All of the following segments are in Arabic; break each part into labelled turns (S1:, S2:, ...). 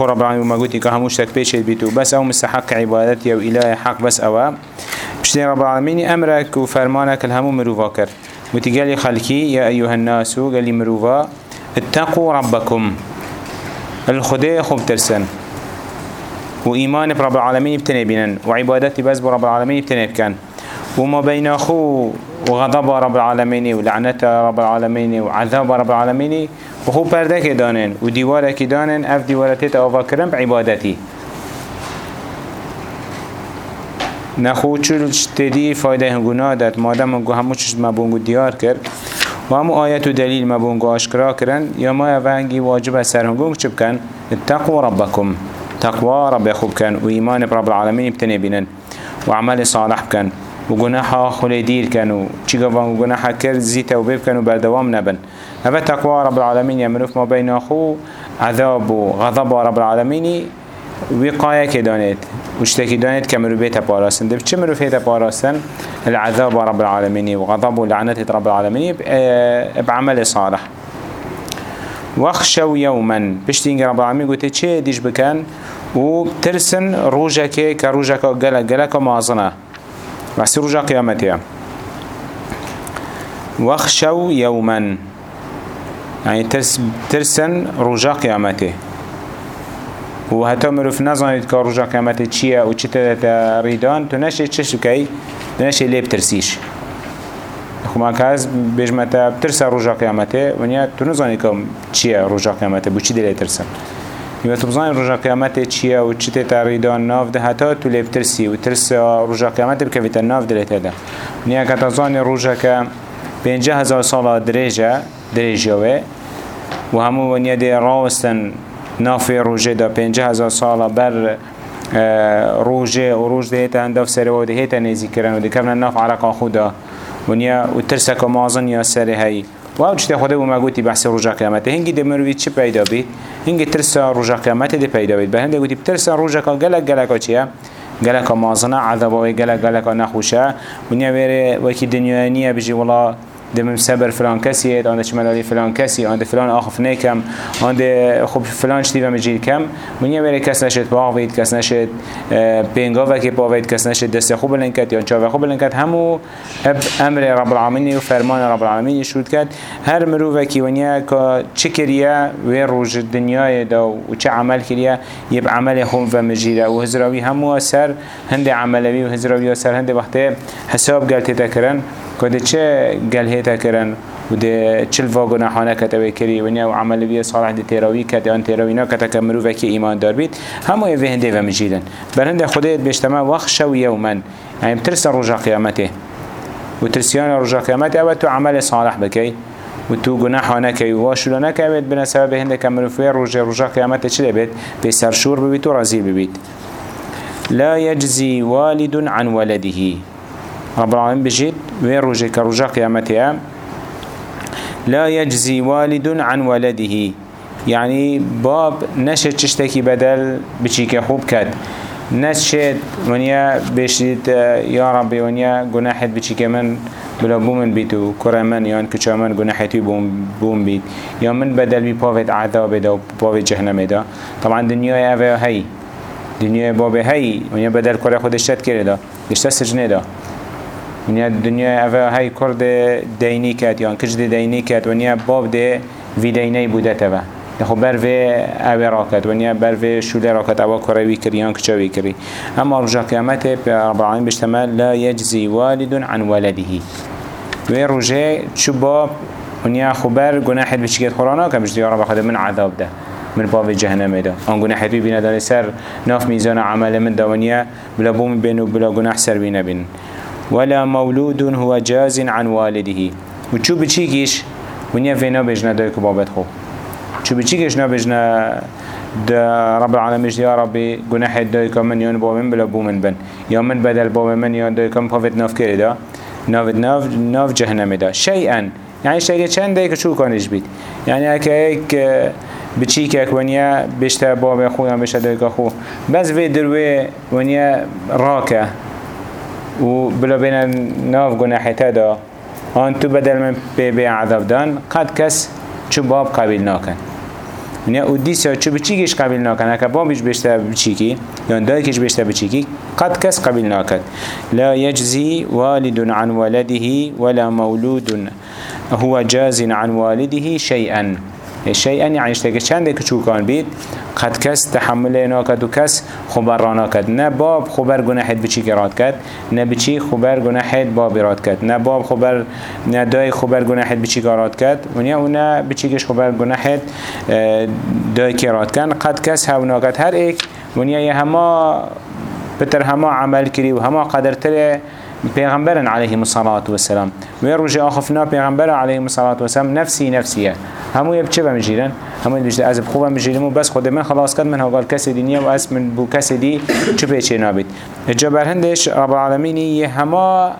S1: رب العالمين قلت كهموش تك بيشت بيتو. بس أو مستحق عبادتي أو إله حق بس أو. بشتين رب العالمين؟ أمرك وفرمانك الهمو مروفا كر. قلت قال خلقي يا أيها الناس قال لي مروفا اتقوا ربكم. الخدي خوب ترسن. وإيمان برب العالمين بتنبينن وعبادتي بس برب العالمين بتنبكن وما بين أخو وغضب رب العالمين ولعنة رب العالمين وعذاب رب العالمين. وخو پرده که دانن و دیواره که دانن اف دیواره تیت آوا کرن بعبادتی نخو چول تدی فایده هنگونا داد مادم هنگو همو چشت مبونگو دیار کرد. و همو آیت و دلیل مبونگو آشکرا کرن. یا ما اوانگی واجب سر هنگو چه بکن؟ اتقوا ربکم. تقوى رب خوب كان وإيمان برب العالمين بتني بينن وعمل صالح كان وجناحه خلي دير كانوا تيجوا وجناحه كر زيت وبيب كانوا بردوام نبن. هذا تقوى رب العالمين يمرف ما بين أخو عذاب وغضب رب العالمين وقاية كدانت وشتكي دانت كمرو بيتا باراسن دب چه مرو فيتا باراسن العذاب رب العالمين وغضب ولعنة رب العالمين بعمل صالح. واخشوا يوما بشتين رب العالمين قلت چه ديش بكن و ترسن روجك كروجك غلا غلا كمازنا بس روجا قيامتها واخشوا يوما. يعني ترس ترسن روجا قيامته و حتی مروف نزانید که روژا قیامت چیه و چی ریدان تو نشه چشو کی تو نشه لیب ترسیش خو ما کاز بجمتا ترسا روژا قیامته ونیا تو نزانید که چیه روژا قیامته بو چی دلی ترسن؟ یا تو بزنی روژا قیامت چیه و چی ریدان ناف ده حتی تو لیب ترسی و ترس روژا قیامت بکویت ناف دلیت ده ونیا که تزانی روژا که پینجه هزار سال دریجه دریجه و همو ونیا ده راوستن نافی روژه دا پنجه هزار ساله بر روژه و روژ ده هیتا هنداف سره و ده هیتا نیزی کرن و ده کمنا ناف عرقا خودا ونیا و ترسک و مازن یا سره هی و أو چطه خوده بوما گوتی بحث روژا قیامته هنگی ده مروید چه پیدا بید؟ هنگی ترسا روژا قیامته ده پیدا بید به هنده گوتی ترسا روژا که گلک گلک چیه؟ گلک مازنه عذابه گلک گلک نخوشه ونیا ویره وکی دنیاییه بجی والله دم سبر فلان كسي عند شمالي فلان كسي عند فلان آخف نيكم عند خب فلان شتي بمجيل كم من يمر كس نشد باوید کس نشد بينگا و که باوید کس نشد دست خوب لنکت یا چاوه خوب لنکت. همو أمر رب العالمین و فرمان رب العالمین شود کرد. هر مروه کی ونیا که چه کریه و روز دنیای دا و چه عمل کریه. یب عمل خوب و مجیره و هزراوی همو سر هند عملوی و هزراوی سر هند وقت حساب گلتی تکرن كده چه قال هيتا كرن وده چل واگونه حانه كتوه كري ونيا وعمل بيه صالح ده تيراوي كده آن تيراوي نا كتا كمرو وكي إيمان دار بيت همو يوه هنده ومجيدن بل هنده خده بيشتما وخشو يوما يعني بترسى رجا قيامته وترسيان رجا قيامته أو تو عمل صالح بكي وتو گناه نكي واشلو نكي بيت بنا سبب هنده كمرو فيه رجا رجا قيامته چه بيت بسرشور ببيت ورزيل ببيت لا يجزي والد عن ولده. رب العالمين بجيت. وين روجي كروجا قيامتها لا يجزي والد عن ولده. يعني باب نشد تشتكي بدل بشيك خوب كد نشد ونيا بشيت يا ربي ونيا جناحت بشيك من بلا بومن بيتو. كرمان يان كشامان جناحتي بوم بوم بيت. يا من بدل بي بافت عذاب دا وبافت جهنم دا. طبعا دنيا هي دنيا باب هي ونيا بدل كره خودش تد كره اشتا سجنه ونیا دنیا اوه های کرد دینی کت یا کج دینی کت ونیا باب ده وی دینی بوده تبا خب بر و اوه راکت ونیا بر و شوله راکت اوه کروی کری یا کچاوی کری اما رجا قیامت رب العالمین بشتمل لا يجزي والد عن ولده و رجا چو باب ونیا خبر گناحت بچکت خورانا که بجدی رب خود من عذاب ده من باب جهنم ده آن گناحت بینه داره سر ناف میزان عمل من دوانیه بلا بوم بین و بلا گناح سر بینه بین ولا مولود هو جاز عن والده. وشو بچيكيش ونيا فينا بجنا دايك بابت خو. شو بچيكيش نا بجنا دا رب العالمين يا ربي جناح دايك من يون باب من بلا بو من بن. يا من بدل باب من يون دايك من بافت ناف كده دا. ناف ناف ناف جهنم دا. شيئا يعني شيء چند دايك شو كانش بيت يعني اكيك بچيكك ونيا بيشتا باب خويا بيشتا دايك خو. بس في دروي ونيا راكه و بلا بين ناف گناحی دا. آن تو بدل من بی بی عذاب دان قد کس چو باب قبیل ناکن. ونیا أو دیسا چه بچیکش قبیل ناکن. اکا بابیش بشته بچیکی یا دایکش بشته بچیکی قد کس قبیل ناکد لا يجزي والد عن ولده ولا مولود هو جاز عن والده شيئا شيئا يعني اشتاك چند شو كان بيت قد كس تحمل ناكد و كس خبر راناكد نه باب خبر گناحت بچی کراد کد نه بچی خبر گناحت باب راد کد. نه باب خبر نه دای خبر گناحت بچی کراد کد. و نه بچی کش خبر گناحت دای کراد کن. قد کس هاو ناکد هر ایک و نه یه هما بتر هما عمل کری و هما قدر تره پیغمبرن علیه الصلاة والسلام. و رجع آخفنا پیغمبر علیه الصلاة والسلام نفسی نفسیه. همو یه بچه بمجیرن همو یه بجده از بخوبه مجیرم و بس خود من خلاص کرد من هقال کسی دینیه و از من بو کسی دی چه پیچه نابید اجا برهندش رب العالمینی یه هما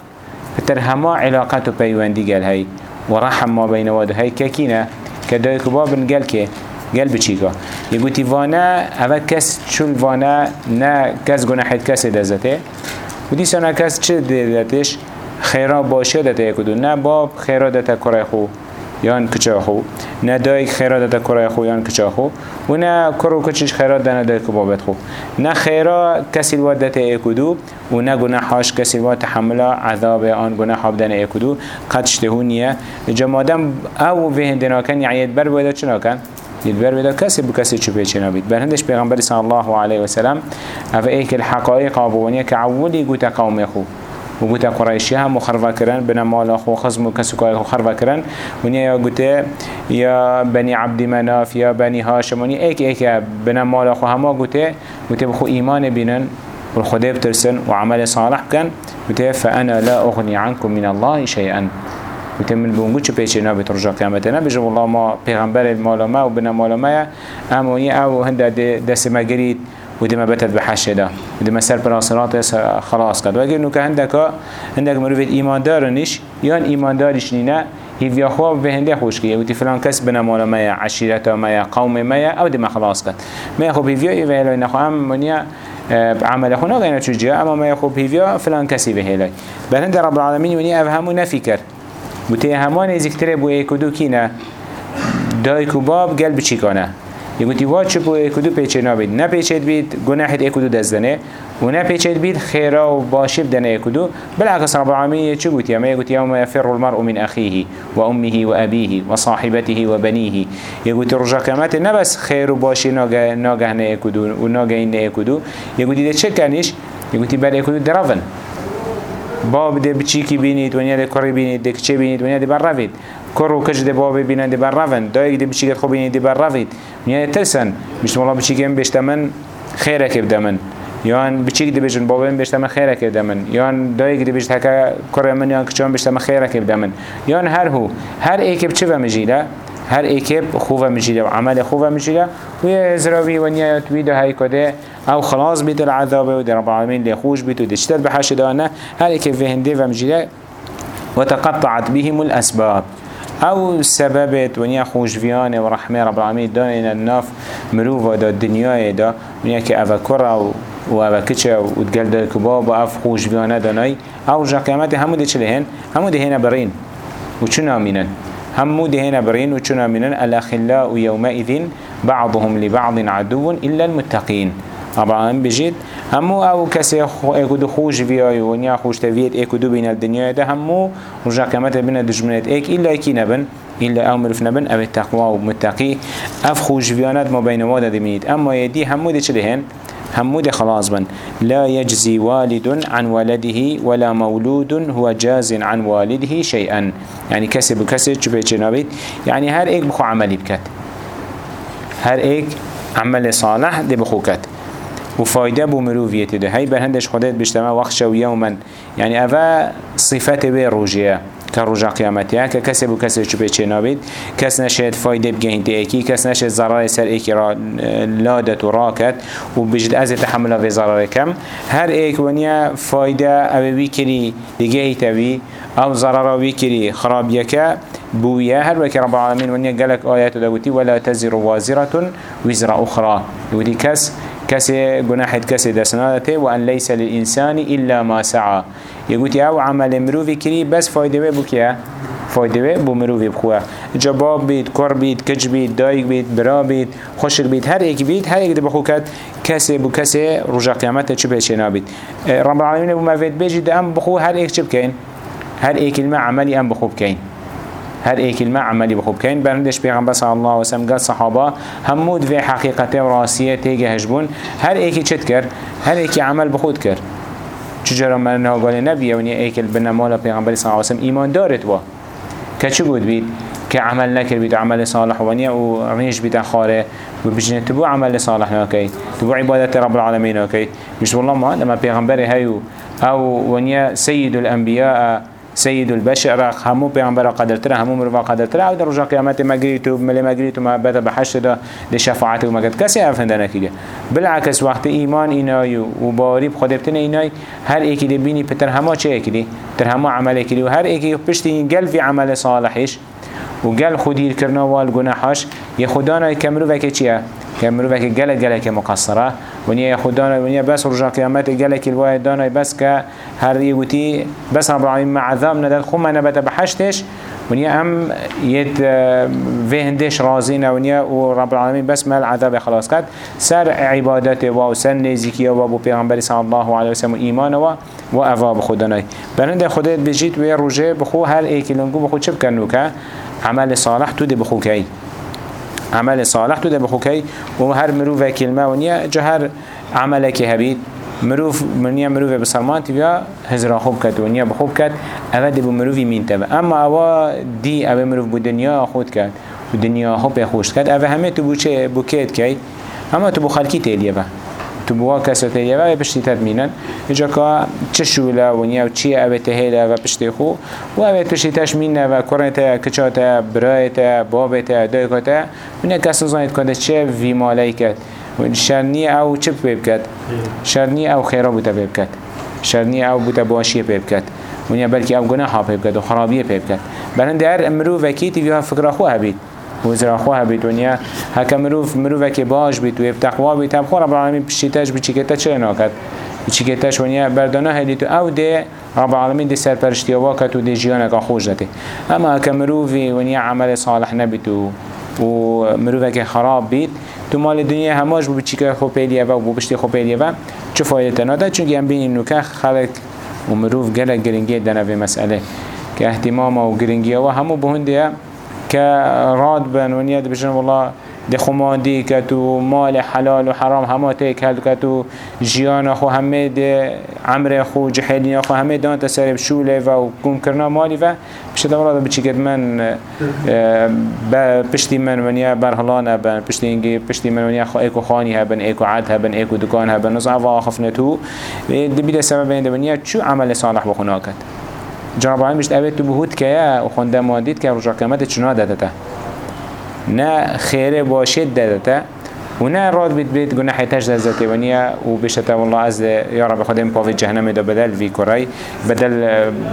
S1: بتر هما علاقات و پیوندی گل هی. و رحم ما بین واده هی. که كداي كبابن قال كي قال بچيكا يقولي وأنا اوه كس شل وأنا نا كس گناحت كس دزته. بودی سانه کس چه دلتش خیرا باشه دتا یکدو نه با خیرا دتا کرای خو یان کچا خو. نه دایک خیرا دتا کرای خو یان کچا خو. و نه کرو کچش خیرا دن دایک بابت خو. نه خیرا کسی الواد دتا یکدو و نه گناهاش کسی الواد تحمل عذاب آن گناه بدن یکدو قدشته نیه. جمادم او به یعید یعنی بر بایده چناکن؟ يدبر بدا كسب بكسب شو بيتش نبيت بل هندش پیغمبر صلى الله عليه وسلم أفا إيك الحقائق أبوانية كعولي قوتا قوم يخو و گوته قرائشی هم مخرفه کرن بنا مال خو خزم و کسکای خو خرفه کرن. ونیا یا گوته یا بنی عبد مناف یا بنی هاشم ونیا ایک ایک بنا مال خو همه گوته گوته بخو ایمان بینن والخدای بترسن وعمل صالح كان گوته فانا لا اغني عنكم من الله شيئا گوته من بونگو چه پیچه نبی ترجا قیامت نبیجه والله ما پیغمبر مال ما و بنا مال ما امونی أو هنده دست ما گرید ودي ما بتت ده ودي ما سر براسرات خلاص كد وگه نو که هندك هندك مروفيت ایمان دارنش یان ایمان دارش هیویا خواب به هنده خوش که ودي فلان کس بنا مالا مایا عشیرتا مایا قوم مایا أو دي ما خلاص كد ما خوب هیویا ایوه هلوی نخو هم منیا عمل خونا غير تشجيع اما ما يخوب هيفيا فلان كسي بهلاي بل هند رب العالمين وني افهمو نفكر بوتي همان ذكر بو ايكودو كينا دايكو باب قلب چيكانا يقولي وات شبو اكدو پیچه نابید. نه پیچه بید گناحت اكدو دزدنه و نه پیچه بید خیره و باشی بدنه اكدو بالعكس رب العالمين چه گوتي اما يقولي يوم يفر المرء من اخيه وامه وابيه وصاحبته وبنيه يقولي رجا كمات نه بس خير و باشی ناگه نه اكدو و ناگه این نه اكدو يقولي ده چه کنش يقولي بل اكدو درافن باب با بده بچیکی بینید ونیا ده کری بینید ده کچه بینید ونیا ده بر روید کر و کج ده با ببینن ده بر روند دایک ده بچیکت خوب بینید ده بر روید ونیا ترسن بشتم الله بچیکم بشتمن خیره که بدمن یان بچیک دبیشن بابم بشتم خیره که بدمن یان دایک دبیش هک کر من یان کچان بشتم خیره که بدمن یان هر هو هر ایکب چه و مجیده هر ایکب خوبه میشیده و عمل خوبه میشیده و یه زراوی و نیت ویده های کده. أو خلاص بيت العذاب ودي رب العالمين ليخوش بيت ودي اشتد بحش دانا هل كيف فهندي ومجيلا وتقطعت بهم الأسباب. أو سببت ونيا خوش فيانه ورحمه رب العالمين دانا الناف مروفا دا الدنيا دا. ونيا كأفا كرة و كتشا وتقال دا كباب اف خوش فيانه داناي أو جا قيامته همو دي چلهن همو دي هنا برين وچنا مينن همو دي هنا برين وچنا مينن الأخلاء يومئذ بعضهم لبعض عدو إلا المتقين. طبعا بجد همو أو کسی اکدو خوش بیای و نیا خوش توید اکدو بین الدنیا ده همو رجا قیامت بین دجمنت. ایک ایلا اکی نبن إلا أو مرف نبن أو التقوى ومتقي أف خوش فيانات ما بين وادا دميت. أما يدي همو دي چلهن همو دي خلاص بن. لا يجزي والد عن ولده ولا مولود هو جاز عن والده شيئا. يعني كسب كسب شبه جنابيت يعني هر ايك بخو عملي بكت هر ايك عمل صالح دي بخو كت وفايدة بمروفيته ده. هاي برهندش خدت بجتمع شو يوما يعني أفا صفات بروجيه كرجع قيامتها ككسب وكسب شو بيتش نابد كس نشهد فايدة بجهنت ايكي كس نشهد ضرر سر ايكي را لادت وراكت وبجد از تحمل في ضرر كم هر ايك ونيا فايدة أو بيكري لجهت بي أو ضرر بيكري خراب يكا بويا هر وكي رب العالمين ونيا قالك آيات دوتي ولا تزر وازرة وزر أخرى. ودي كس كسي جناحت كسي دسناته وأن ليس للإنسان إلا ما سعى. يقول يا عمل مروفي كري بس فايدة بكيا فایده بو مروفی بخواه جباب بید کار بید کج بید دایگ بید برا بید خوشک بید هر ایک بید هر ایک بخو کد کسی بو کسی رجا قیامت چه پیش نابید رب العالمین بو مفید بجید ام بخو هر چه بکین هر ایک کلمه عملی ام بخو بکین هر اي كلمة عملي بخوب. كين برندش بيغمبر صلى الله عليه وسلم قال صحابة همود في حقيقته وراسية تيجي هجبون هر اي كي كر هر كي عمل بخود كر چجرا من نه قال نبی ونیا ایکل بنا مالا پیغمبر صلی الله و سلم ایمان دارد وا؟ که بود بید؟ که عمل نکر بید عمل صالح ونیا و رنیش بید خاره و بجنه تبو عمل صالح ناکی. تبو عبادت رب العالمین ناکی. مش والله ما لما پیغمبر هیو أو ونیا سید الانبیاء سيد البشر همو پیغمبر قدر تره همو مروا قدر تره. أو در رجا قیامت مگریتو ملی مگریتو ما بدا بحشت دا لشفاعت و مگد کسی افنده نکیده بالعکس وقت ایمان اینای و باری بخود ابتن اینای هر ایکی دی بینی پتر همه چه ایکی تر همه عمل ایکی و هر ایکی پشتی گل في عمل صالحش و گل خودیر کرنا وال گناحاش یه خدانا کمرو وکه چیه؟ بك جلك جلك مقصرة ونيا خدانا ونيا بس رجع قيامات جلك الواحد دانا بس كهر يقولي بس رب العالمين مع عذاب ندل خما نبت بحشتش ونيا أم يد فهندش رازينا ونيا ورب العالمين بس ما العذاب خلاص كات سر عبادته وسر نزيكيه وابو پیغمبر صلى الله عليه وسلم إيمانه و وأفا بخداناي برند خدایت بجید و روژه بخو هر ایکی لنگو بخو چه بکنو که عمل صالح تو دی بخو کی عمل صالح تو ده بخوكي وهر مروفة كلمة ونيا جهر عملك هبيت مروف منيا مروف بسلمان تبيا هزرا خوب كت ونيا بخوب كت اوه دي بمروفي مين تبا اما اوه دي اوه مروف بدنيا خود كت ودنيا خوب خوش كت اوه همه تو بوكيت كي اما تو بخلقي تيليه با. تو بوا کسو تیه و پشتی تدمینن اینجا که چه شوله و نیا و چی اوه تهیله و پشتی خو و اوه پشتی تشمینه و کرنه کسو زانید کنده چه وی مالای کد شرنی أو چه پیب کد أو خیره بوده پیب کد أو بوده باشی پیب کد بلکه أو گناه ها پیب کد و خرابیه پیب کد برند هر امرو وکی تیوی ها فکر بید وزرا خواه بید ونیا هکا مروف مروفه که باش بید و ابتقوا بید هم خور رب العالمین پشتیتش بچیکتا چه ناکد بچیکتش ونیا بردانه هلی تو أو ده رب العالمین ده سر پرشتی واکت و ده جیانه خوش دته اما هکا مروفی ونیا عمل صالح نبید و مروفه که خراب بید تو مال دنیا هماش بو بچیکه خو پیلیه و بو بشتی خو پیلیه و چه فایده تناده چونکه هم بینیم نوکه خلق و مروف گلک گرنگی دنوی مسئله که احتمام و گرنگی و همو بهنده كراد بن ونياد بجن والله دي خماندي كتو مال حلال وحرام هما تيك هل كتو جيان خو همه دي عمر خو جحيلين خو همه دان تسرب شوله و كون كرنا مالي و بشتا والله بچيكت من بشتي من ونيا برهلان بن بشتي انجي بشتي من ونيا خو ايكو خاني هبن ايكو عد هبن ايكو دكان هبن نصعب وخفنتو دي بيدا سبب بين دي ونيا شو عمل صالح بخناكت جناب العالمين مشت أبيت تبهود كيا وخنده ماديد كيا رجع كلمات چنا دادتا نا خيره باشد دادتا ونا راد بيت بيت جناح تاج ذاتي ونيا وبشتا والله عز يا رب خدم باب جهنم ده بدل في كراي بدل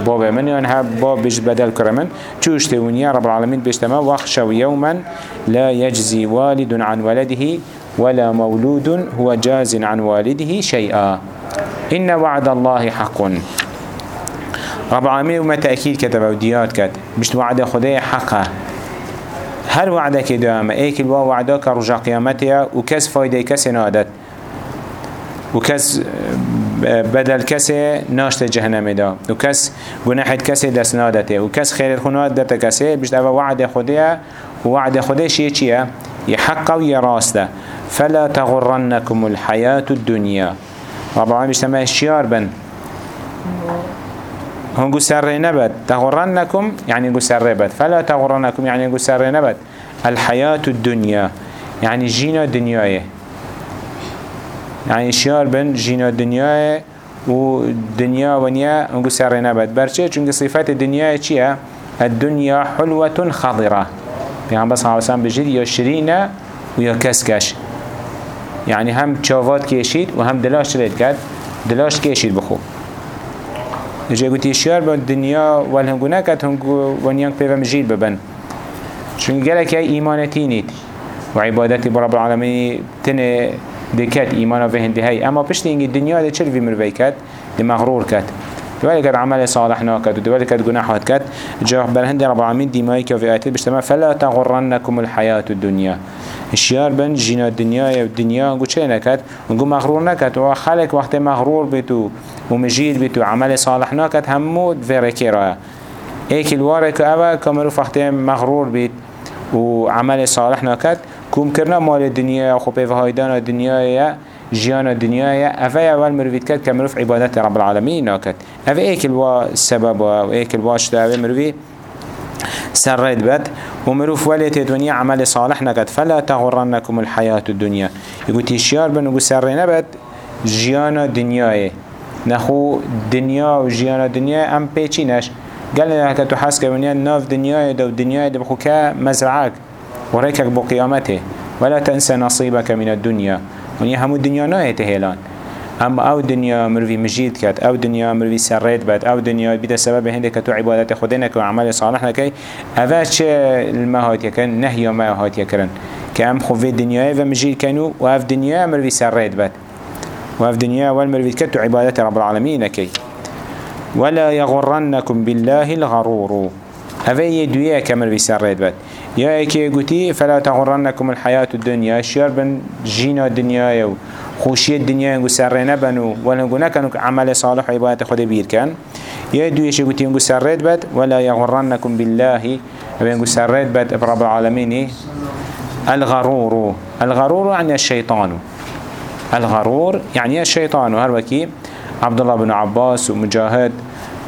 S1: باب من ينها باب بيش بدل كرمن تشوشت ونيا رب العالمين بيشتما واخشوا يوما لا يجزي والد عن ولده ولا مولود هو جاز عن والده شيئا إن وعد الله حق. رب العالمين وما تأكيد كتب وديات كت مش وعد خدای حقه. هر وعده که ایک الوا وعده که رجا قیامته و کس فایده کس نادت. و کس بدل کس ناشت جهنم دا. و کس گناح کس دست نادته و کس خیر خنات دت کسی بشت اوه وعد خدای و وعد خدای شیه فلا تغرنكم الحياة الدنيا رب العالمين بيجتمع الشيار بن. هنگو سر نبد تغرنكم يعني نقول سر بد فلا تغرنكم يعني نقول سر نبد الحياة الدنيا يعني جينا دنياي. يعني شيار بن جينا دنياي و دنيا ونيا نقول سر نبد برشة چونك صفات الدنيا چيا الدنيا حلوة خضرة. يعني بس وسلم بجد يا شرينة ويا كسكش. يعني هم تشافات كيشيد وهم دلاش تريد كد دلاش كيشيد بخو. جا گوتی شیار با دنیا و هنگو نکد هنگو ونیانگ پیوم جیل ببن. چون گلک ایمانتی نید و عبادتی برب العالمین تنه ایمان و هنده هی أما پشت اینگی دنیا ده وی مروی کد ده مغرور کد دوالي كد عمل صالح ناكد ودوالي كد جناحات كد جاه برهند رب العالمين ديماي كفي آيات بشتما فلا تغرنكم الحياة الدنيا. الشيار بن جينا الدنيا والدنيا نقول شيء نكد نقول مغرور نكد وخلق وقت مغرور بتو ومجيد بتو عمل صالح نكد همو دفركي رأي ايك الوارك اوه كمرو وقت مغرور بيت. وعمل صالح نكد كوم كرنا مال الدنيا وخو بيفهايدان الدنيا جيان الدنيا أفا أول مروفيت كد كمروف عبادات رب العالمين ناكد أفا إيك الوا السبب وإيك الوا شتاوي مروفي سرد بد ومروف وليت الدنيا عمل صالح نكد فلا تغرنكم الحياة الدنيا. يقول تشيار بنو سر نبت جيان الدنيا نخو دنيا وجيان الدنيا أم بيچينش قال لك تحس كونيا ناف دنيا دو دنيا دو بخوكا مزرعك وريكك بقيامته ولا تنسى نصيبك من الدنيا ونیا همو دنیا نه هلان اما أو دنیا مروی مجید کد أو دنیا مروی سرید بد أو دنیا بیده سبب هنده که تو عبادت خود نکن و عمل صالح نکی. اوه چه المهات یکن نهی ما هات یکرن که ام خوفی دنیای و مجید کنو و اف دنیا مروی سرید بد. و اف دنیا اول مروی کد تو عبادت رب العالمین نکی ولا يغرنكم بالله الغرور. هذا يدوية كمل بيسرد بد يا ايكي قوتي فلا تغرنكم الحياة الدنيا شير بن جينا الدنيا يو. خوشي الدنيا ينقو سرنا بنو نكنو عمل صالح عبادة خود بير كان. يا دوية شي قوتي ينقو سرد بد ولا يغرنكم بالله ينقو سرد بد رب العالمين الغرور. الغرور يعني الشيطان. الغرور. يعني الشيطان وهروكي عبد الله بن عباس ومجاهد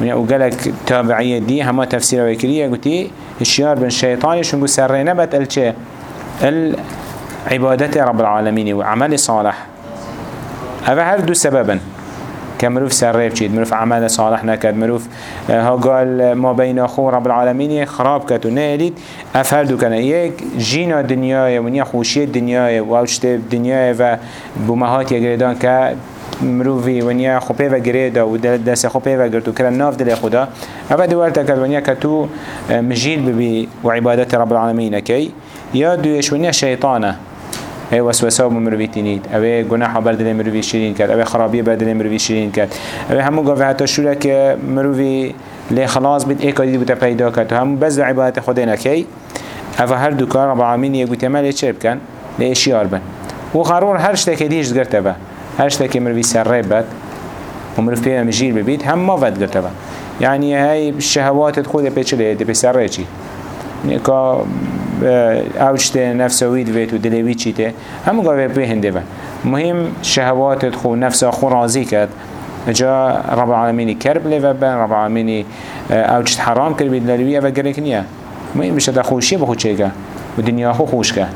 S1: وقالك تابعية دي هما تفسير وكرية قلتي الشيار بن شيطاني شنقو سرينا بات الچه العبادة رب العالمين وعمل صالح. هذا هر دو سببا؟ كمروف سريب چيد مروف عمل صالح نكد مروف آه، ها قال ما بين أخو رب العالمين خراب كتو نهليد أفهر دو كان يك جينا دنيا ونيا خوشي الدنيا ووشت الدنيا و بمهات يقردان که مروفی ونیا خوبه و گریدا و دست خوبه و گرتو کرن ناف دل خدا. اول دوار تکر ونیا کتو آه، مجیل ببی و عبادت رب العالمین کی. یا دویش ونیا شیطانه. ای وسوسة و مروی تینید اوه گناه بردل مروی شیرین کرد اوه خرابی بردل مروی شیرین کرد اوه همو گاوه حتی شوره که مروی لی خلاص بید ایکا دید بوده پیدا کرد و همو بز عبادت خدا نکی اوه هر دو کار رب العالمین یه گوته ملی چه بکن؟ لی اشیار بن. و قرار هر شتکی دیش گرته به هشتا که مروی سر بد. و مروی پیدا مجیر ببید هم ما ود گرته با. يعني هاي شهوات خود پسر چی؟ يعني کا اوجت نفسوید ویت و دلوی چی ته. همو گاوه به هنده مهم شهوات خو نفس خو راضی کرد. جا رب العالمين كرب لفبن رب العالمين اوجت حرام کرد بید للوی او گرک نیا مهم بشه خوشی بخود چه و دنیا خو خوش که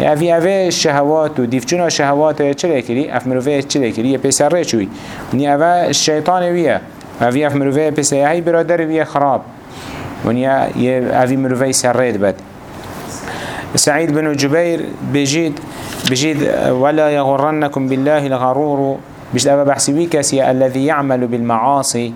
S1: اوی شهوات و دیفچون شهوات چه کری؟ اف مروفه چه کری؟ یه پیسر ره چوی. ونی اوی شیطان ویه. اوی اف مروفه پیسر هی برادر ویه خراب. ونی اوی مروفه سر رید بد سعيد بن جبير بجيد بجيد ولا يغرنكم بالله الغرور مش أبا بحسبي كسي الذي يعمل بالمعاصي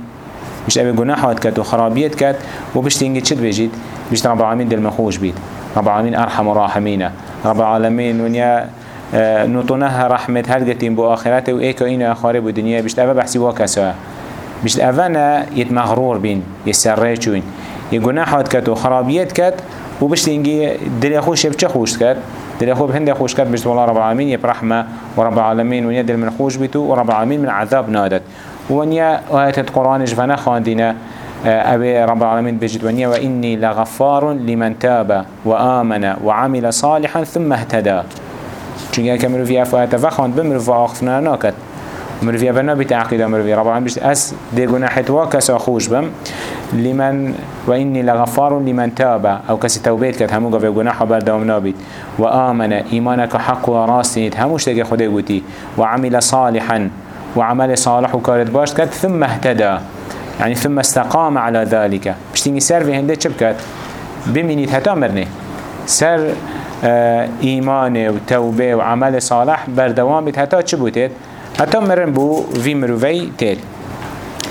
S1: مش أبا جناحات كات وخرابيات كات وبش تنجد شد بجيد مش رب العالمين دل مخوش بيت رب العالمين أرحم راحمين رب العالمين ونيا آه، نطنها رحمة هلقتين بو آخرته وإيكا إنو أخارب الدنيا بشت أفا بحسي واكسا بشت أفانا يتمغرور بين يسريشوين يقناحات كت وخرابيات كت وبشت إنجي دل خوش بچه خوش كت دل أخو بهند خوش كت بشت والله رب العالمين يبرحمة ورب العالمين ونيا دل من خوش بيتو ورب العالمين من عذاب نادت. ونيا آيات القرآن جفنا خاندنا أبي رب العالمين بجد. ونيا وإني لغفار لمن تاب وآمن وعمل صالحا ثم اهتدى. چونکه که مروفی افایت وخاند بمروف آخفنا ناکد مروفی افنا بیت عقیده مروفی رب العالمين بجد. أس دي گناحت واكسا خوش بم. لمن وإني لغفار لمن تاب. أو كسي توبيت كت همو قفل گناح بردوم نابيت وآمن. إيمانك حق وراستنيت هموش تجي خده قوتي وعمل صالحا. وعمل صالح وكارت باش كت ثم اهتدى. يعني ثم استقام على ذلك. مش تيجي سر في هنده چبكت بمينيت هتا مرنه. سر آه إيمان وتوبة وعمل صالح بردوام بيت هتا چبوتت هتا مرن بو في مروفي تيل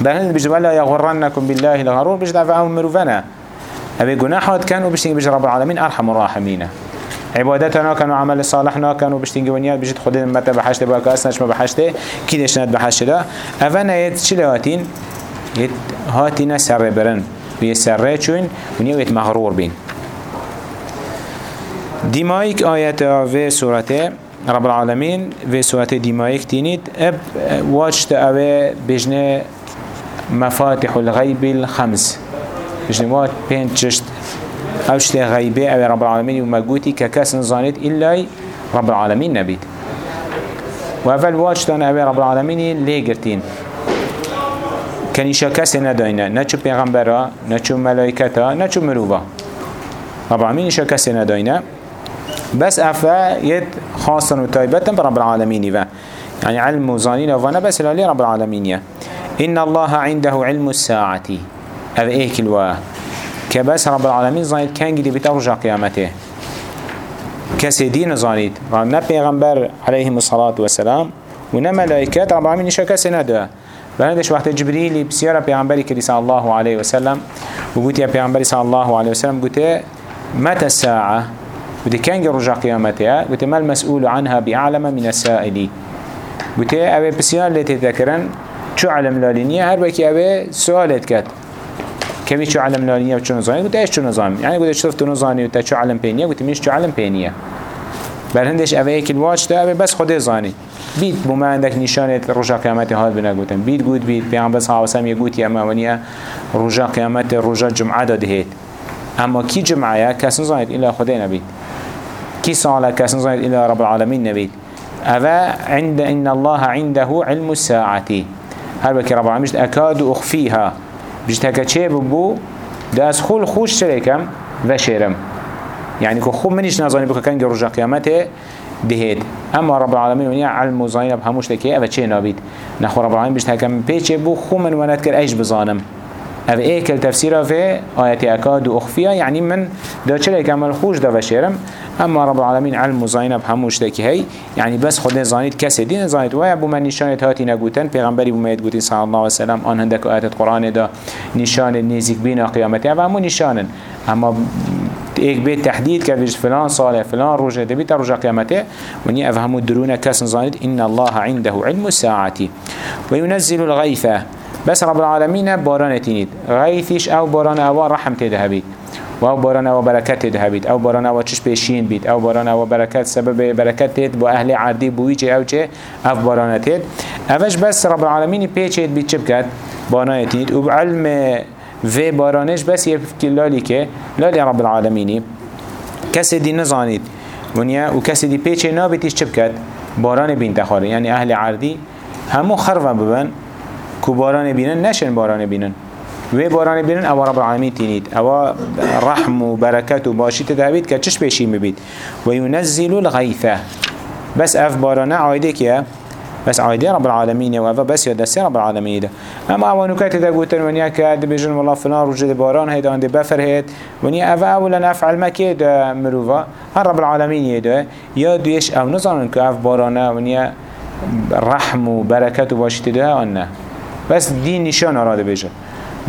S1: بل بجد ولا يغرنكم بالله الغرور بجد أفعهم مروفنا أبي قناحات كانوا بشتنجي بجد رب العالمين أرحم الراحمين عبادتنا كانوا عمل صالحنا كانوا بشتنجي ونيات بجد خدين متى بحشت باكا أسنش ما بحشت كيدش ند بحشت دا أفنا يتشلواتين يت هاتنا سر برن ويه سر چون ونیا ويت مغرور بين ديمايك آيات في سورة رب العالمين في سورة ديمايك تينيت اب واجت اوه بجنه مفاتح الغيب الخمس. بجنه وات بين چشت اوشت غيبة أو رب العالمين ومقوتي ككاس نزانيت إلا رب العالمين نبيت وأول واجتان أبي رب العالمين ليقرتين كنيشا كسي نداينا نچو پیغمبرا نچو ملائكتا نچو مروبا رب العالمين نشا كسي نداينا بس أفا يد خاصا وتايبتا برب العالمين يعني علم وزانين وفانا بس للي رب العالمين إن الله عنده علم الساعة. هذا إيه كلوا كبس رب العالمين زانيت كان جدي بترجع قيامته. كسي دين زانيت. نا پیغمبر عليه الصلاة والسلام. ونا ملائكات رب العالمين نشأ كسي ندوا بلندش وقت جبريل بسيارة پیغمبری كري صلى الله عليه وسلم. وقلت يا پیغمبری صلى الله عليه وسلم قلت متى الساعة؟ قلت كان رجع قيامتها قلت ما المسؤول عنها بأعلم من السائل قلت أبي بسيارة اللي شو علم لالينية هر بكي أبي سؤالت كت كمي شو علم لالينية وشو نظامي قلت إيش شو نظامي يعني قلت شفت نظامي وتا شو علم بينية قلت مش شو علم بينية بل هندش أبي هيك الواج ده أبي بس خده زاني بيت بما عندك نشانة رجع قيامته هاد بنا قلتن بيت قلت بيت بيعم بس هاو سامي قلت يا ما ونيا رجع قيامته رجع جمعة ده دهيت أما كي جمعة كسن زانيت إلا خده نبيت كي صالة كسن زانيت إلا رب العالمين نبيت أفا عند إن الله عنده علم الساعة هر بكي رب العالمين أكاد أخفيها بجتك چه ببو داس خول خوش شريكم وشيرم يعني كو خوب منيش نازاني بكا كان رجع قيامته دهيت اما رب العالمين ونيا علم وزاني بهموش تكي افا چه نابيد نخو رب العالمين بجتك بيچه بو خو من ونات كر إيش بزانم. اف ايكل تفسيره في آيات اكاد اخفيها يعني من دا چلي كمال خوش دا وشيرم اما رب العالمين علم وزاينب هموش دكي هي يعني بس خود زانيت كسي دين زانيت ويا بو من نشانت هاتي نگوتن پیغمبری بو ميت گوتي صلى الله عليه وسلم آن هندك آيات القرآن دا نشان نيزيك بينا قيامتي اما همو نشانن. اما ایک بیت تحدید که بیش فلان صالح فلان روجه دبیت روجه قیامته ونی افهمو الدرون كاس زانید ان الله عنده علم الساعة وينزل الغيثة بس رب العالمين باران غيثش أو باران أو رحم تدهبيت و باران او برکت دهبید او باران او چش پیشین بید او باران او برکت سبب برکت با اهل عردی بوی چه او چه او باران تید اوش بس رب العالمین پیچید بید چه بکد بانایتید و بعلم و بارانش بس یه لالی که لالی رب العالمینی. کسی دی نزانید. ونیا و کسی دی پیچه نابتیش چه بکد باران بین تخاره یعنی اهل عردی همو خرفا ببن کو باران بینن نشن باران بینن. و باران بینن أو رب العالمین تینید. أو رحم و برکت و باشی تدهبید که چش پیشی مبید و ينزل الغیثه بس اف بارانه عایده که بس عایده رب العالمین و اف بس یاد رب العالمین ده اما اوانو که تدا گوتن ونیا که بجن والله فلان روجه باران هيدا عند بفر هيد ونیا اف اولا افعل مكي ده مروفا هر رب العالمین يده یا دویش أو نظرن که اف بارانه ونیا رحم و برکت و باشی تده آنه بس دين نشان أراد بيجا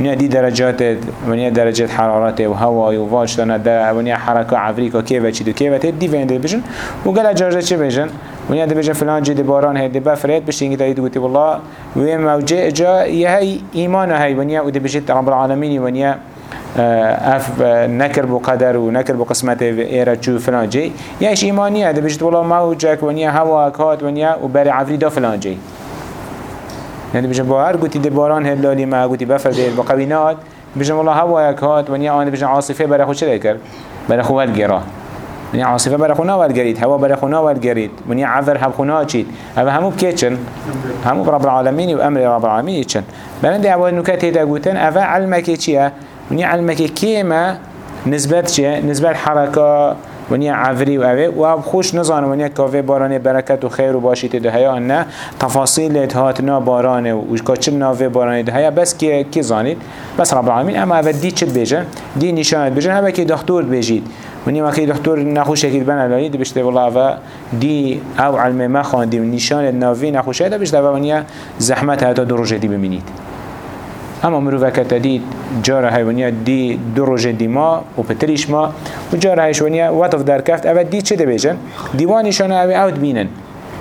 S1: ونيا دي درجات ونيا درجات حرارته وهواء وواش لنا دا ونيا حركة عفريكا كيف تشيدو كيف تد دي فين دي بيجن وقال جارجة چه بيجن ونيا دي بيجن فلان جدي باران هي دي بفريد بش ينجي تايد قلت والله. وين موجه جا يهي إيمان هاي ونيا ودي بيجت رب العالمين ونيا اف نكر بقدر ونكر بقسمته ايرا چو فلان جي ياش إيمانية دي بيجت والله موجك ونيا هوا كات ونيا وبري عفريدا فلان جي يعني بيجن باهر قوتي دي باران هلالی ما قوتي بفر دير بقوينات بيجن والله هوا يكهات ونيا آن بيجن عاصفه برخو چه ذكر برخو والگرا ونيا عاصفه برخو نا والگريد هوا برخو نا والگريد ونيا عذر هبخونا چيد هذا همو بكيتشن همو برب العالمين وامر رب العالمين يتشن بلند اول نكات هيدا قوتن افا علمك چيه ونيا علمك كيما نسبت چيه نسبت حركه ونیا عفری و اوه و خوش نزانه ونیا کافه باران برکت و خیر و باشی ده هیا نه. تفاصیل هات نا بارانه و کچل ناوه بارانه ده هیا بس که کی زانید. بس رب العالمین. اما اوه دی چه بیجن دی نشانت بیجن همه که دکتور بیجید. ونیا وقتی دکتور نخوش کید بنا لایید بشته والله اوه دی او علم ما خواندی و نشان ناوی نخوشه ده بشته ونیا زحمت هتا دروجه دی بمینید. اما مروفه كتديد جاره هيونيا دي دروج ديما و پتريش ما و جاره هيشونيا وطف در كفت اوه دي چه ده بيجن ديوانيشان اوه اوت بينن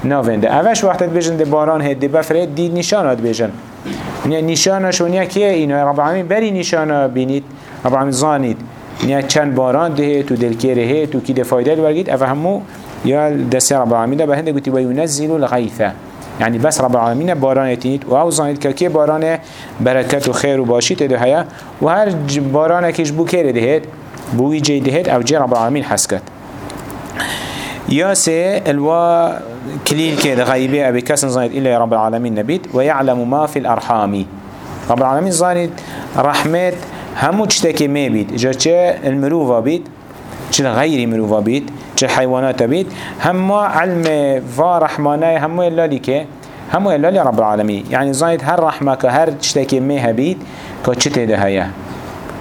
S1: ناوینده اوش وقت بیجن ده باران هد ده بفره دید نشانات بیجن یعنی نشانش ونیا کیه اینو رب العالمین بری نشانا بینید رب العالمین زانید یعنی چند باران ده تو دلکیره هی تو کی ده فایده الورگید اوه همو یا دست رب العالمین ده بهنده گوتی وینزل الغیثه يعني بس رب العالمين باران اتنيت و أو زانید که که باران برکت و خیر و باشی تده هیا و هر باران کش بو که دهید بوی جي دهید أو جي رب العالمين حسكت يا سي الوا كليل كده غيبه أبي كسن زانيد إلا رب العالمين نبيت ويعلم ما في الأرحام رب العالمين زانيد رحمت همو تشتكي ما بيت جا چه المروفة بيت چه غير مروفة بيت چه حيوانات بيت همو علم فا رحمانه همو إلا لكي همو إلا لرب العالمين يعني زانيد هر رحمك هر تشتكي ما بيت كو چه تده هيا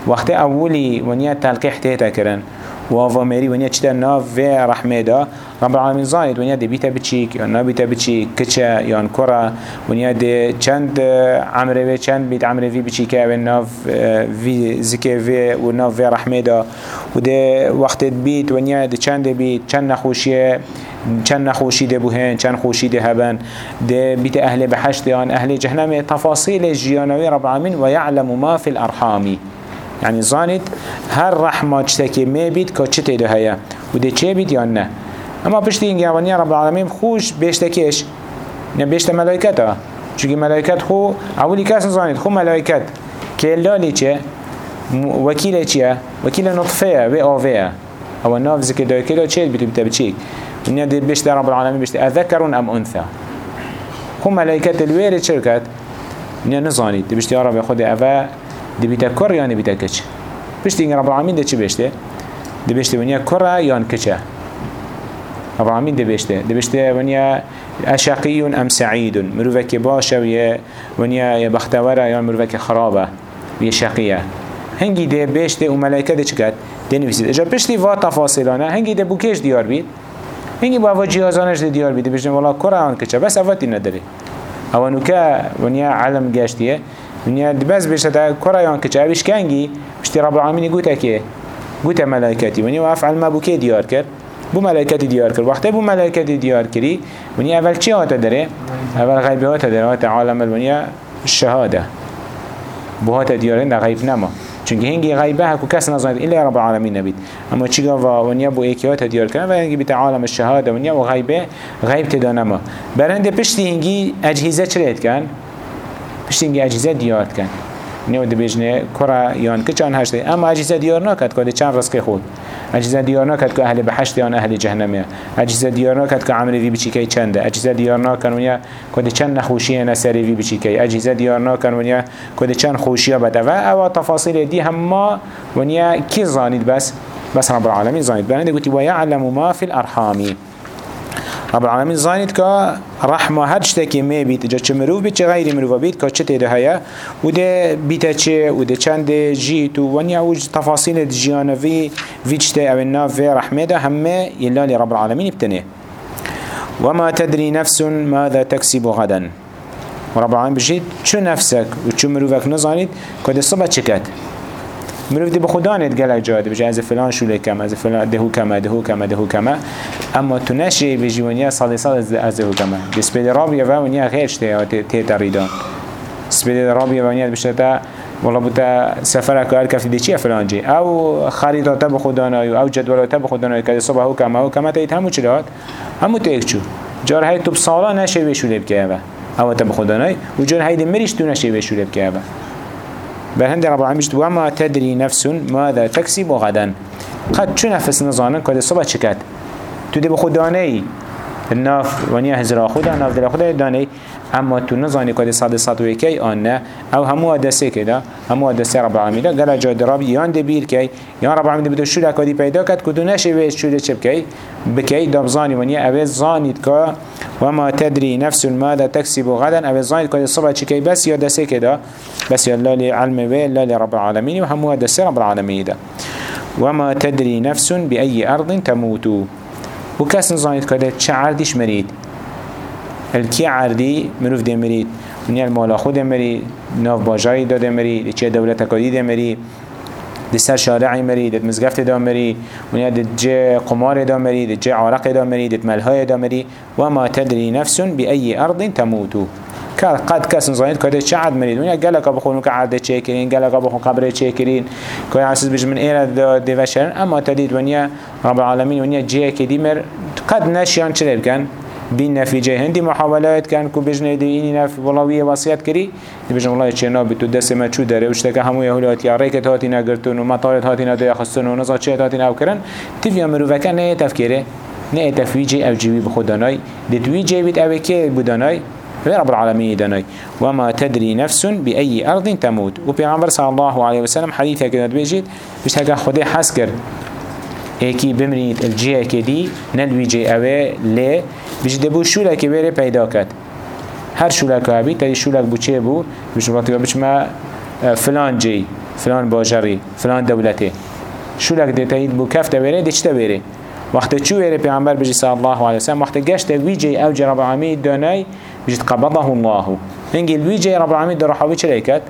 S1: وقت أولي ونيا تلقيح تيتا كرن وافا ميري ونيا چتا ناف في رحمه دا رب العالمين زايد ونيا دي؟ بيتا بچيك یا نبيتا بچيك كچا یا كرا ونيا دي؟ چند عمره في چند بيت عمره في بچيك أو ناف في زكي في و في رحمه دا و دي وقت بيت ونيا دي؟ چند بيت. چند نخوشيه چند نخوشی ده بوهن چند خوشی ده هبن. ده بیت أهل بحشت آن أهل جهنم. تفاصيل جيانوي رب العالمين ويعلم ما في الأرحام. يعني زانت هر رحمة چتكي ما بيت كا چته ده هيا وده چه بيت یا نه؟ اما پشتی این گوانی رب العالمین خوش بیشتکش نه بیشت ملائکت ها چونکه ملائکت خو اولی کس نزانید خو ملائکت. که لالی چه؟ وکیل چیه؟ وکیل نطفه و آوه أو ناف ذکر دای کلا چه بیتو بیتا بچیک ونیا دید بیشت رب العالمین بیشت اذکرون ام انثا. خو ملائکت الویر شرکت ونیا نزانید. دی بیشت یا رب خود اوه دی بیتا کر یا بیتا کچ؟ بیشت این رب العالمین دی چی بیشته دی بیشت ونیا کر یا کچه رب العالمين دبشته دبشته ونيا أشقي أم سعيد مروفك باشا ويا ونيا يا بختورة يا مروفك خرابة ويا شقية هنگی ده بشته و ملائکه ده چکت ده نویسید اجا پشتی وا تفاصیلانه هنگی ده بوکش دیار بید هنگی با جهازانش ده دیار بید بجنه والا کران کچه بس اواتی نداره اوانو که ونیا علم گشتیه ونیا بس بشته ده کران کچه اوش کنگی پشتی رب العالمین گوته که گوته ونیا و افعل ما بوکه دیار کرد بو ملائکتی دیار کرد وقتی بو ملائکتی دیار کری ونی اول چی هاتا داره؟ اول غیبی هاتا داره هاتا عالم الونیا الشهاده بو هاتا دیارین در غیب نما چونکه هنگی غیبه هکو کس نزاند الا رب العالمین نبید اما چی گاوا ونیا بو ایکی هاتا دیار کردن و هنگی بیت عالم الشهاده ونیا و غیبه غیب تدا نما برنده پشتی هنگی اجهزه چرید کن؟ پشتی هنگی اجهزه دیار کن. نیو دبیجنه کرا یان کچان هشته اما اجهزه دیار نکد که چند رزق خود. اجزا دیار نکد که أهل بحشت یا أهل جهنمه. اجزا دیار نکد که عمل وی بچی کی چنده. اجزا دیار نکن ونیا کد چند نخوشی نسری وی بچی کی اجزا دیار نکن ونیا کد چند خوشی بده. و أو تفاصیل دی هم ونیا کی زانید بس؟ بس رب العالمین زانید. بلنده گوتی و یعلم ما فی الارحامی. رب العالمين زانيت كا رحمة هر شتكي ما بيت جا چه مروف بيت چه غير مروف بيت كا چه تيده هيا وده بيتا چه وده چند جيت ونيا وج تفاصيل جيانا في في چته أو الناف في رحمه ده همه يلا لرب العالمين بتنه. وما تدري نفس ماذا تكسب غدا. ورب العالمين بجيت شو نفسك وشو مروفك نزانيت كده صبح چكت مروفت به خدا نت گلک جاده از فلان شوله کم از فلان دهو کمه دهو کمه دهو کمه. اما تو نشه به جیوانی از دهو کمه. دست به رابی و ونیا خیرش ته ته تریدان سپید رابی و ونیا ولا تا والله بوتا سفر که هر کفتی فلان جی. او خریدات به خدا او جدولاته به خدا که صبح هو کمه هو کمه تایید همو چلات همو تیک چو. جار هی تو سالا نشه به شوله بکه او تا به خدا و جار هی مریش تو نشه به هند رب العالمين وما تدري نفس ماذا تكسب غدا قد شو نفس نظانا كده صبح شكات تدي بخداني الناف ونيا هزرا خدا ناف دل خدا داني اما تو نزانی که صد صد و کی آن أو همو دسته کده همو دسته رب العالمین گل جا دراب یان دبیر کی یان رب العالمین بدو شو لکادی پیدا کد کدو نشه ویش شو چپ کی بکی دبزانی ونیا اوه زانید که وما تدري نفس ماذا تكسب غدا. أو زانید که صبح چکی بس یا دسته کده بس یا لالی علم و لالی رب العالمین و همو دسته رب العالمین ده. وما تدري نفس بأي أرض تموت. وكاس نزانيت كده چه عردش مريد. الکی عردی مروف ده مرید ونیا المالا خود مرید ناف باجایی داده مرید چه دولت کادی ده مرید دي سر شارعي مري دي مزقفت دا مري ونيا دي جي قمار دا مري دي جي عرق دا مري دي ملهاي دا مري وما تدري نفس بأي أرض تموت قد کس زاید کده چه عد مرید ونیا گله که بخونو که عده چه کرین گله که بخون قبره چه کرین که عسیز بج من ایره دیوشرن اما تدید ونیا رب العالمین ونیا جه که دیمر قد نشیان چه بکن بین نفیجه هندی محاولات کن که بجنه دی اینی نف ولویه وصیت کری. دی بجنه والله چه نابی تو دست ما چو داره. وشته که همو یهولیات یا ریکت هاتی نگرتون و مطارت هاتی نده خستن و نزا چه هاتی نو کرن. تیویا مروفکن نه تفکیره. نه تفویجه أو جیوی بخودانای دی توی جیویت أو که بودانای رب العالمين دناي وما تدري نفس بأي أرض تموت. وبيغمبر صلى الله عليه وسلم حديثة كده بيجيت بيش هكا خده حس كر ايكي بمريت الجيه كدي ندوي جي اوه لي بيش دبو شولك بيري پیدا كد هر شولك هبي تدي شولك بو چه بو بيش مراتبه بيش ما فلان جي فلان باجري فلان دولته شولك دي تايد بو كفت بيري دي چه بيري وقت چو بيري پیغمبر بيجي صلى الله عليه وسلم وقت گشت وي جي أو جي رب العالمين داناي بيجت قبضه الله هنجي الويجي رب العالمين در رحاوي چليكت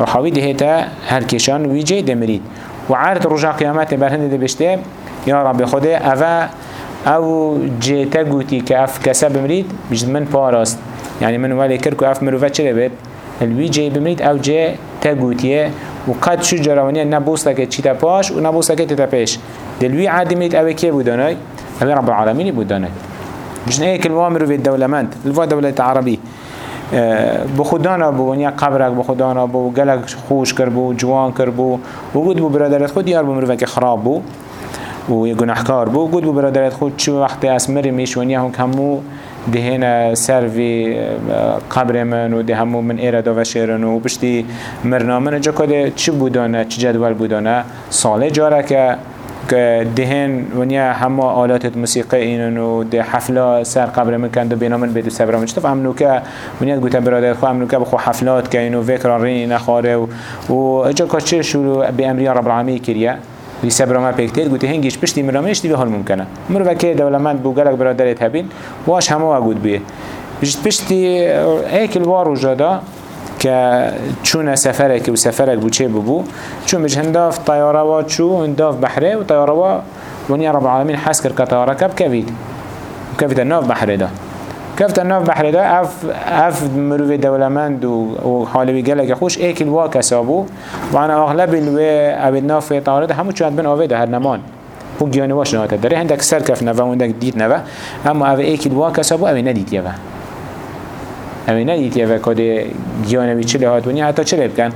S1: رحاوي دهتا هر كشان ويجي دمريد وعارت رجع قيامات برهند دي بشته يا رب خده أفا أو جيتا قوتي كأف كسب مريد بيجت من باراست يعني من ولي كركو أف مروفات چلي بيت الويجي بمريد أو جي تقوتيه وقد شو جراوانيا نبوستك تشيتا باش ونبوستك تتا پیش. دلوي عادي مريد أو كي بوداناي أو رب العالمين بوداناي مش هيك الوامر في الدولمنت الوا دولة عربي بخودانا بو ونیا قبرك بخودانا بو گلک خوش کر بو جوان کر بو. و گود بو برادرت خود یار بو مروفه خراب بو. و یه گناهکار. بو گود بو برادرت خود چه وقت اسمر میش ونیا هم کمو دهنا سروی قبر من و ده همو من ایرادا و شیرن و بشتی مرنامن جا کده چه بودانه چه جدول بودانه؟ ساله جاره که دهن ونیا همه آلات موسیقی اینن و ده حفله سر قبر من کند و بینامن بیدو سبرا چطف امنو که ونیا گوتا برادر خو امنو که بخو حفلات که اینو وکران رینی نخاره و, و اجا کچه شروع به امری رب العالمین وی سبرا ما پیکتید گوته هنگیش پشتی مرامنش دیوه حال ممکنه مرو وکه دولمند بو گلک برادرت هبین واش همه وگود بیه پشتی ایکل وارو جادا که چون سفرك و سفرك بو چه ببو چون مش هنداف طيارة و چو هنداف بحره و طيارة و ونيا رب العالمين حس كر كطيارة كب كفيد كفيد الناف بحره ده كفت ناف بحر ده اف اف مروي دولمند و حالوي گلك خوش اكل وا كسابو وانا اغلب الو ابي ناف طارد همو چند بن اوه هر نمان. بو گيانه واش نهات داره هندك سر كف نوا وندك ديت نوا اما اوه اكل وا كسابو اوه نديت يوا اوه نديت يوا كد گيانه وي چله هاتوني حتى چله بكن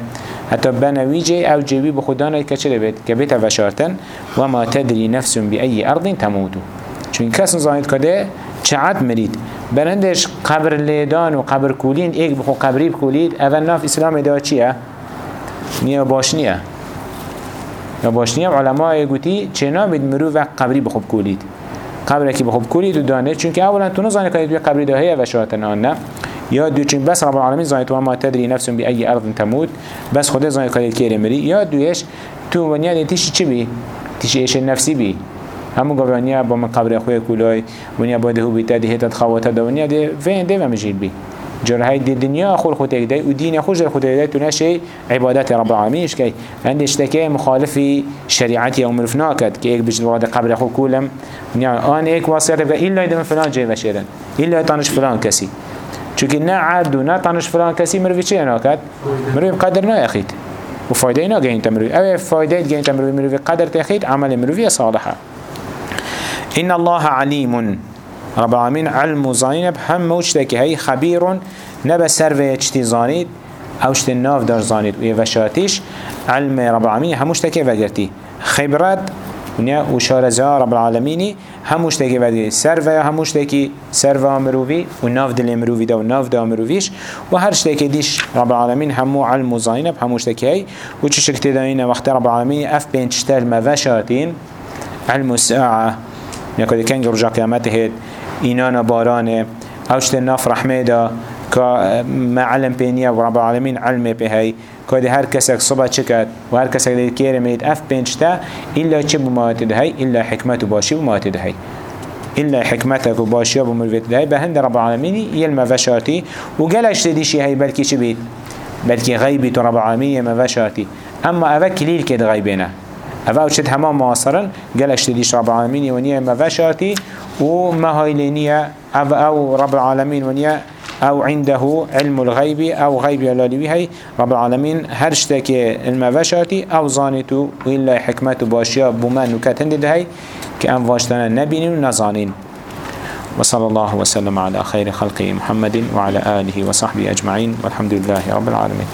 S1: حتى بنويجي او جيبي بخدانه كچله بيت كبيت وشارتن وما تدري نفس باي ارض تموت. چون کس زانید کده چعد مرید؟ برندش قبر لیدان و قبر کولین. ایک بخو قبری بکولید. اول ناف اسلام دا چیه؟ نیا باش نیه یا باش نیه علماء گوتی چه نامید مرو و قبری بخوب کولید قبر کی بخوب کولید و دانه. چون که اولا تو نزانید که قبری داهیه و شارتن آن نه. یا دو چون بس رب العالمین زایت و ما تدری نفس بی ای ارض تموت. بس خدا زایت کاری کری مری. یا دویش تو ونیا دی تیشی چی بی؟ تیشی ایش نفسی بی. همو گوانیا با من قبر خوی کولای ونیا با دهو بیتا دی هتت خواتا دا ونیا دی وین دی و مجید بی. جرهاي دي الدنيا خول خوتك داي ودين خوش خوتك داي تناشي عبادات رب العالمين كي عندي اشتكي مخالف شريعتي أو مرفناكت كي بجد وعد قبر اخو كولم يعني أنا ايك واسيات بقى الا يدم فلان جاي بشيرن الا يطنش فلان كسي نه عرض و نه تنش فلان کسی مروی چه ناکد مروی قدر نه اخید و فایده نه گهین تمروی. اوه فایده گهین تمروی مروی قدر تخید عمل مروی صالحه. إن الله عليم. رب العالمين علم زينب هم موجتك هي خبير نبا سرفه يجتي زانيد اوشت الناف دار زانيد ويفشاتيش علم رب العالمين هموشتك وقرتي خبرات ونیا و شارزا رب العالمینی هموش تکی ودی سر و هموش تکی سر و ناف دل مروی دا و ناف دا مرویش و هر شتکی دیش رب العالمین همو علم و زاینب هموش تکی و چه وقت رب العالمین اف بین چتل موشاتین علم الساعة یا کدی کنگ رجا قیامت هید اینانا بارانه اوشت ناف رحمه دا که معلم بینیه و رب العالمین علمه به هی كده هر كسك صبح چكت و هر كسك دي كيري ميت اف بينشتا إلا چه بموات دهي إلا حكمت باشي بموات دهي إلا حكمتك وباشي بمروت دهي بهند رب العالمين يلما فشاتي وقالش تديشي هاي بلكي چه بيت بلكي غيبي رب العالمين يما فشاتي أما أفا كليل كده غيبنا أو شد همه معاصرن قالك شديش رب العالمين ونيا ما فشارتي وما هاي لينيا أو أو رب العالمين ونيا أو عنده علم الغيب أو غيب يلالي هي رب العالمين هرشتك المفاشاتي أو زانتو وإلا حكمته باشياء بما نكتن ده كأن فاشتنا نبين ونزانين وصلى الله وسلم على خير خلقه محمد وعلى آله وصحبه أجمعين والحمد لله رب العالمين